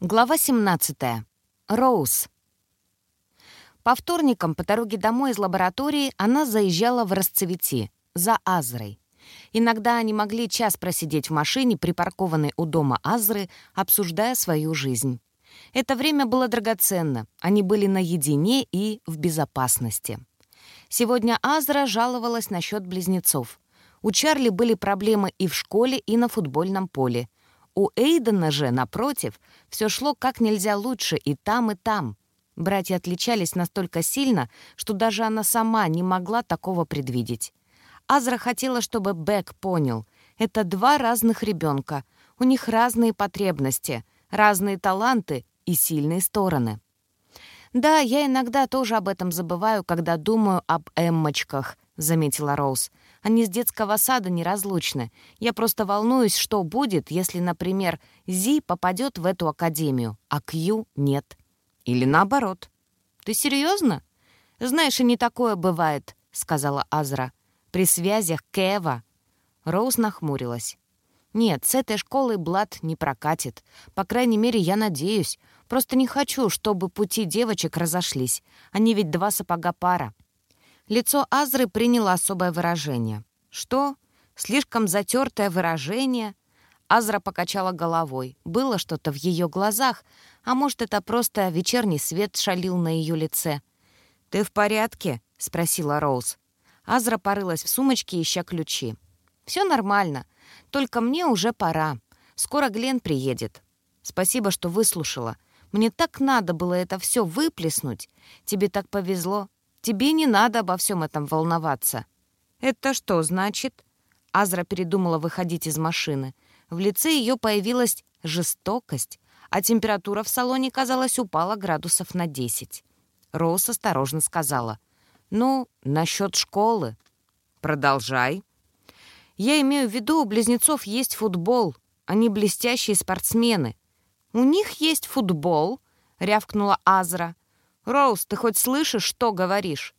Глава 17. Роуз. По вторникам по дороге домой из лаборатории она заезжала в расцвети, за Азрой. Иногда они могли час просидеть в машине, припаркованной у дома Азры, обсуждая свою жизнь. Это время было драгоценно, они были наедине и в безопасности. Сегодня Азра жаловалась насчет близнецов. У Чарли были проблемы и в школе, и на футбольном поле — у Эйдена же, напротив, все шло как нельзя лучше и там, и там. Братья отличались настолько сильно, что даже она сама не могла такого предвидеть. Азра хотела, чтобы Бек понял. Это два разных ребенка. У них разные потребности, разные таланты и сильные стороны. «Да, я иногда тоже об этом забываю, когда думаю об Эммочках», — заметила Роуз. Они с детского сада неразлучны. Я просто волнуюсь, что будет, если, например, Зи попадет в эту академию, а Кью нет. Или наоборот. Ты серьезно? Знаешь, и не такое бывает, сказала Азра. При связях Кева. Роуз нахмурилась. «Нет, с этой школой Блад не прокатит. По крайней мере, я надеюсь. Просто не хочу, чтобы пути девочек разошлись. Они ведь два сапога пара. Лицо Азры приняло особое выражение. «Что? Слишком затертое выражение?» Азра покачала головой. Было что-то в ее глазах, а может, это просто вечерний свет шалил на ее лице. «Ты в порядке?» — спросила Роуз. Азра порылась в сумочке, ища ключи. «Все нормально. Только мне уже пора. Скоро Глен приедет. Спасибо, что выслушала. Мне так надо было это все выплеснуть. Тебе так повезло. Тебе не надо обо всем этом волноваться». «Это что значит?» Азра передумала выходить из машины. В лице ее появилась жестокость, а температура в салоне, казалось, упала градусов на 10. Роуз осторожно сказала. «Ну, насчет школы». «Продолжай». «Я имею в виду, у близнецов есть футбол. Они блестящие спортсмены». «У них есть футбол», — рявкнула Азра. «Роуз, ты хоть слышишь, что говоришь?»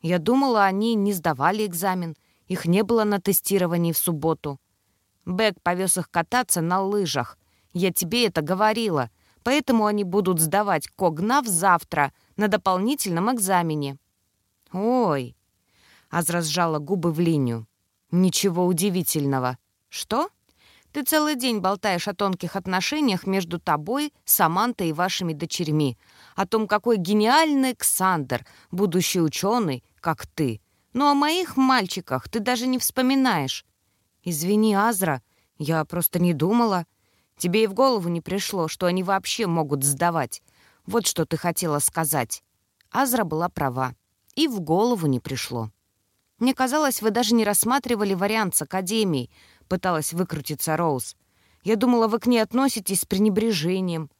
Я думала, они не сдавали экзамен. Их не было на тестировании в субботу. Бэк повез их кататься на лыжах. Я тебе это говорила. Поэтому они будут сдавать Когнав завтра на дополнительном экзамене. «Ой!» Азра сжала губы в линию. «Ничего удивительного». «Что?» Ты целый день болтаешь о тонких отношениях между тобой, Самантой и вашими дочерьми, о том, какой гениальный Александр, будущий ученый, как ты. Но о моих мальчиках ты даже не вспоминаешь. Извини, Азра, я просто не думала. Тебе и в голову не пришло, что они вообще могут сдавать. Вот что ты хотела сказать. Азра была права. И в голову не пришло. Мне казалось, вы даже не рассматривали вариант с Академией, — пыталась выкрутиться Роуз. «Я думала, вы к ней относитесь с пренебрежением».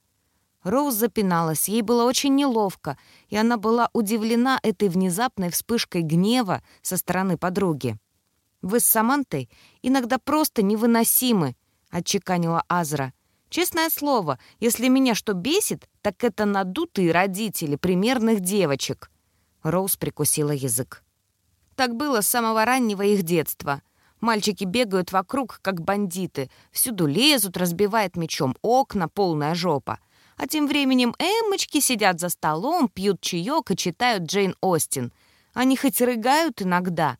Роуз запиналась, ей было очень неловко, и она была удивлена этой внезапной вспышкой гнева со стороны подруги. «Вы с Самантой иногда просто невыносимы», — отчеканила Азра. «Честное слово, если меня что бесит, так это надутые родители примерных девочек». Роуз прикусила язык. Так было с самого раннего их детства. Мальчики бегают вокруг, как бандиты, всюду лезут, разбивают мечом окна, полная жопа. А тем временем эмочки сидят за столом, пьют чаек и читают Джейн Остин. Они хоть рыгают иногда.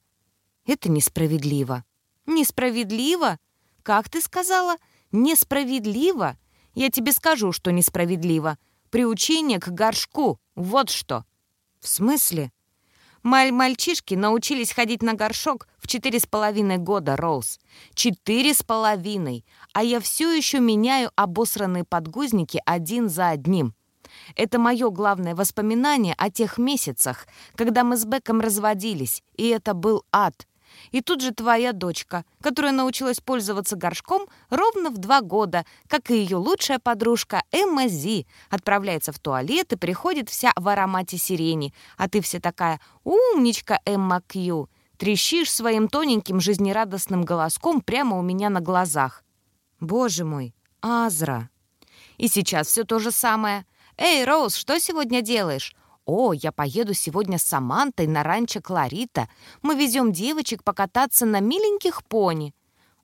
Это несправедливо. Несправедливо? Как ты сказала? Несправедливо? Я тебе скажу, что несправедливо. Приучение к горшку. Вот что. В смысле? Маль-мальчишки научились ходить на горшок четыре с половиной года, Роуз. Четыре с половиной. А я все еще меняю обосранные подгузники один за одним. Это мое главное воспоминание о тех месяцах, когда мы с Беком разводились, и это был ад. И тут же твоя дочка, которая научилась пользоваться горшком ровно в два года, как и ее лучшая подружка Эмма Зи, отправляется в туалет и приходит вся в аромате сирени, а ты вся такая «умничка, Эмма Кью», трещишь своим тоненьким жизнерадостным голоском прямо у меня на глазах. Боже мой, Азра. И сейчас все то же самое. «Эй, Роуз, что сегодня делаешь?» «О, я поеду сегодня с Самантой на ранчо Кларита. Мы везем девочек покататься на миленьких пони».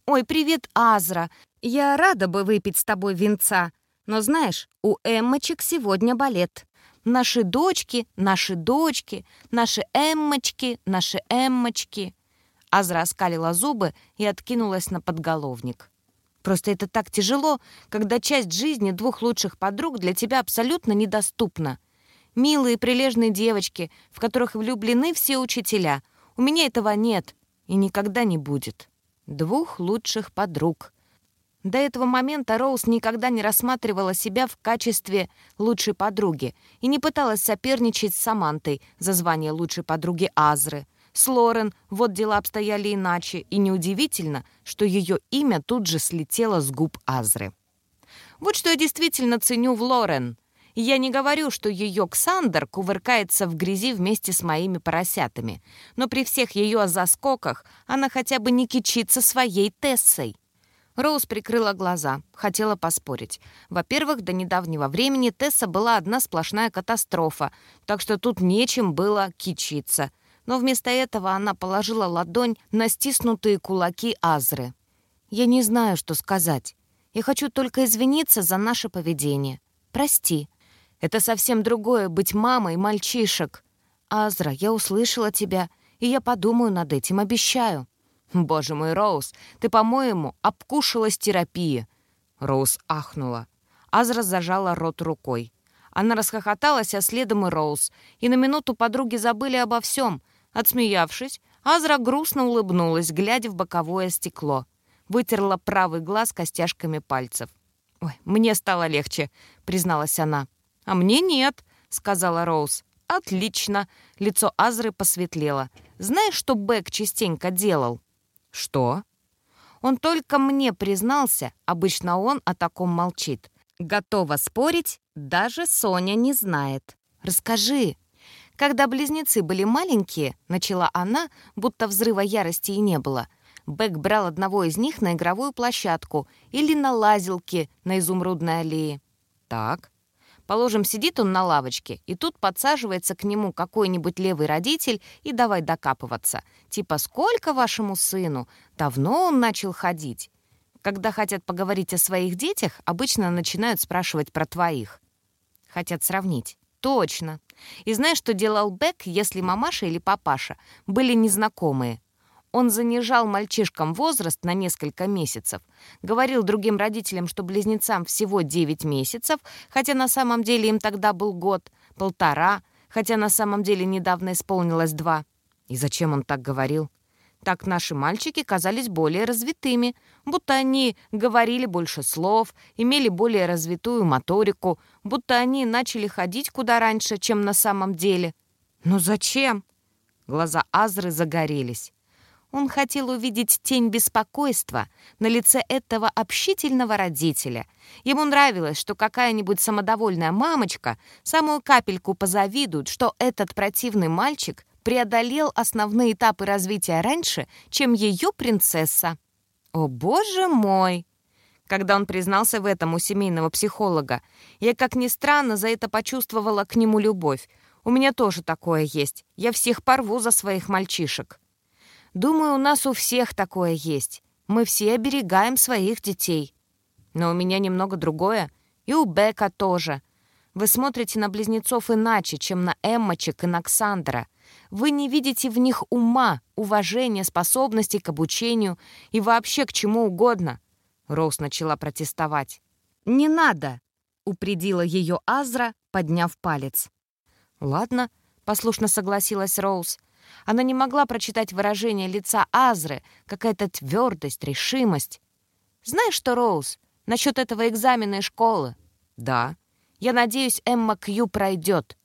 «Ой, привет, Азра. Я рада бы выпить с тобой винца. Но знаешь, у Эммочек сегодня балет. Наши дочки, наши дочки, наши Эммочки, наши Эммочки». Азра оскалила зубы и откинулась на подголовник. «Просто это так тяжело, когда часть жизни двух лучших подруг для тебя абсолютно недоступна. Милые прилежные девочки, в которых влюблены все учителя. У меня этого нет и никогда не будет. Двух лучших подруг». До этого момента Роуз никогда не рассматривала себя в качестве лучшей подруги и не пыталась соперничать с Самантой за звание лучшей подруги Азры. С Лорен вот дела обстояли иначе, и неудивительно, что ее имя тут же слетело с губ Азры. Вот что я действительно ценю в Лорен. Я не говорю, что ее Ксандер кувыркается в грязи вместе с моими поросятами, но при всех ее заскоках она хотя бы не кичится своей Тессой. Роуз прикрыла глаза, хотела поспорить. Во-первых, до недавнего времени Тесса была одна сплошная катастрофа, так что тут нечем было кичиться. Но вместо этого она положила ладонь на стиснутые кулаки Азры. «Я не знаю, что сказать. Я хочу только извиниться за наше поведение. Прости. Это совсем другое — быть мамой мальчишек. Азра, я услышала тебя, и я подумаю над этим, обещаю». «Боже мой, Роуз, ты, по-моему, обкушалась терапии!» Роуз ахнула. Азра зажала рот рукой. Она расхохоталась, а следом и Роуз. И на минуту подруги забыли обо всем. Отсмеявшись, Азра грустно улыбнулась, глядя в боковое стекло. Вытерла правый глаз костяшками пальцев. «Ой, мне стало легче», — призналась она. «А мне нет», — сказала Роуз. «Отлично!» — лицо Азры посветлело. «Знаешь, что Бэк частенько делал?» «Что?» Он только мне признался, обычно он о таком молчит. Готова спорить, даже Соня не знает. «Расскажи». Когда близнецы были маленькие, начала она, будто взрыва ярости и не было. Бэк брал одного из них на игровую площадку или на лазилке на изумрудной аллее. «Так», Положим, сидит он на лавочке, и тут подсаживается к нему какой-нибудь левый родитель и давай докапываться. Типа, сколько вашему сыну? Давно он начал ходить? Когда хотят поговорить о своих детях, обычно начинают спрашивать про твоих. Хотят сравнить. Точно. И знаешь, что делал Бек, если мамаша или папаша были незнакомые? Он занижал мальчишкам возраст на несколько месяцев, говорил другим родителям, что близнецам всего 9 месяцев, хотя на самом деле им тогда был год, полтора, хотя на самом деле недавно исполнилось два. И зачем он так говорил? Так наши мальчики казались более развитыми, будто они говорили больше слов, имели более развитую моторику, будто они начали ходить куда раньше, чем на самом деле. Но зачем? Глаза Азры загорелись. Он хотел увидеть тень беспокойства на лице этого общительного родителя. Ему нравилось, что какая-нибудь самодовольная мамочка самую капельку позавидует, что этот противный мальчик преодолел основные этапы развития раньше, чем ее принцесса. О, боже мой! Когда он признался в этом у семейного психолога, я, как ни странно, за это почувствовала к нему любовь. У меня тоже такое есть. Я всех порву за своих мальчишек. Думаю, у нас у всех такое есть. Мы все оберегаем своих детей. Но у меня немного другое. И у Бека тоже. Вы смотрите на близнецов иначе, чем на Эммочек и на. Вы не видите в них ума, уважения, способностей к обучению и вообще к чему угодно. Роуз начала протестовать. «Не надо!» — упредила ее Азра, подняв палец. «Ладно», — послушно согласилась Роуз. Она не могла прочитать выражение лица Азры, какая-то твердость, решимость. «Знаешь что, Роуз, насчет этого экзамена и школы?» «Да. Я надеюсь, Эмма Кью пройдет.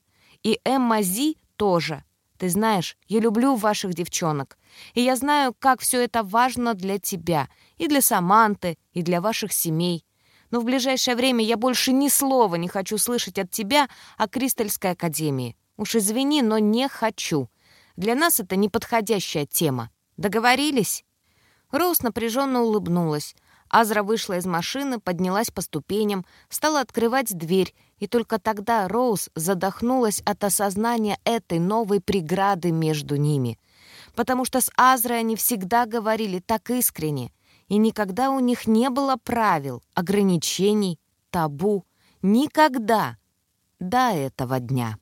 И Эмма Зи тоже. Ты знаешь, я люблю ваших девчонок. И я знаю, как все это важно для тебя, и для Саманты, и для ваших семей. Но в ближайшее время я больше ни слова не хочу слышать от тебя о Кристальской академии. Уж извини, но не хочу. Для нас это неподходящая тема. Договорились?» Роуз напряженно улыбнулась. Азра вышла из машины, поднялась по ступеням, стала открывать дверь, и только тогда Роуз задохнулась от осознания этой новой преграды между ними. Потому что с Азрой они всегда говорили так искренне, и никогда у них не было правил, ограничений, табу — Никогда. До этого дня.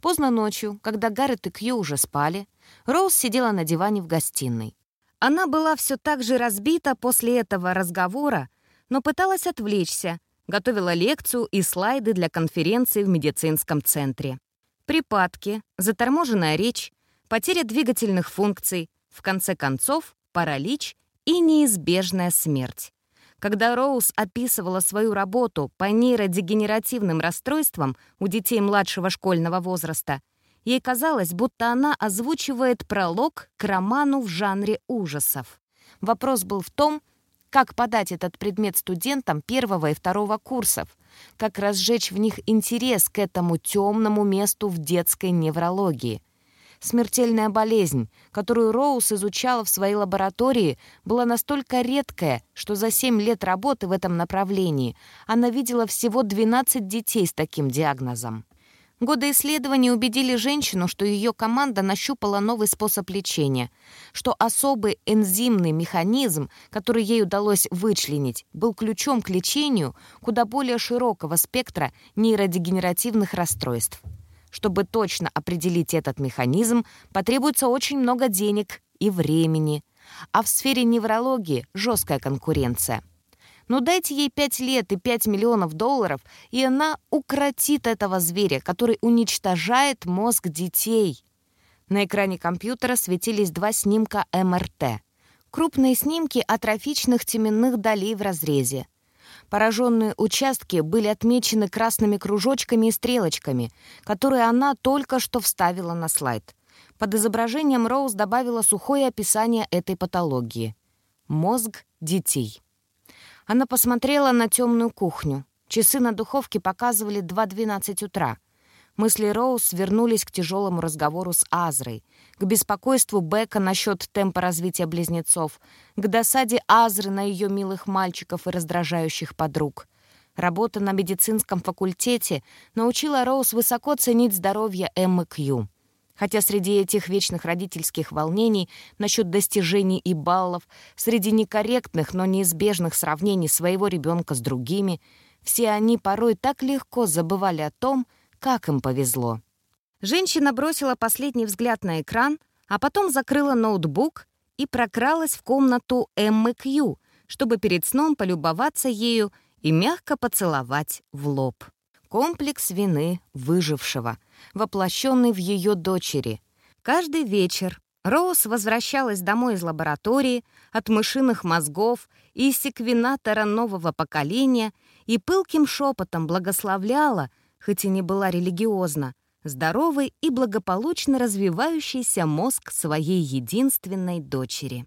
Поздно ночью, когда Гаррет и Кью уже спали, Роуз сидела на диване в гостиной. Она была все так же разбита после этого разговора, но пыталась отвлечься, готовила лекцию и слайды для конференции в медицинском центре. Припадки, заторможенная речь, потеря двигательных функций, в конце концов, паралич и неизбежная смерть. Когда Роуз описывала свою работу по нейродегенеративным расстройствам у детей младшего школьного возраста, ей казалось, будто она озвучивает пролог к роману в жанре ужасов. Вопрос был в том, как подать этот предмет студентам первого и второго курсов, как разжечь в них интерес к этому темному месту в детской неврологии. Смертельная болезнь, которую Роуз изучала в своей лаборатории, была настолько редкая, что за 7 лет работы в этом направлении она видела всего 12 детей с таким диагнозом. Годы исследований убедили женщину, что ее команда нащупала новый способ лечения, что особый энзимный механизм, который ей удалось вычленить, был ключом к лечению куда более широкого спектра нейродегенеративных расстройств. Чтобы точно определить этот механизм, потребуется очень много денег и времени, а в сфере неврологии жесткая конкуренция — но дайте ей 5 лет и 5 миллионов долларов, и она укротит этого зверя, который уничтожает мозг детей. На экране компьютера светились два снимка МРТ. Крупные снимки атрофичных теменных долей в разрезе. Пораженные участки были отмечены красными кружочками и стрелочками, которые она только что вставила на слайд. Под изображением Роуз добавила сухое описание этой патологии. Мозг детей. Она посмотрела на темную кухню. Часы на духовке показывали 2.12 утра. Мысли Роуз вернулись к тяжелому разговору с Азрой, к беспокойству Бека насчет темпа развития близнецов, к досаде Азры на ее милых мальчиков и раздражающих подруг. Работа на медицинском факультете научила Роуз высоко ценить здоровье Эммы Кью. Хотя среди этих вечных родительских волнений насчет достижений и баллов, среди некорректных, но неизбежных сравнений своего ребенка с другими, все они порой так легко забывали о том, как им повезло. Женщина бросила последний взгляд на экран, а потом закрыла ноутбук и прокралась в комнату Эммы Кью, чтобы перед сном полюбоваться ею и мягко поцеловать в лоб. Комплекс вины выжившего, воплощенный в ее дочери. Каждый вечер Роуз возвращалась домой из лаборатории от мышиных мозгов и секвенатора нового поколения и пылким шепотом благословляла, хоть и не была религиозна, здоровый и благополучно развивающийся мозг своей единственной дочери.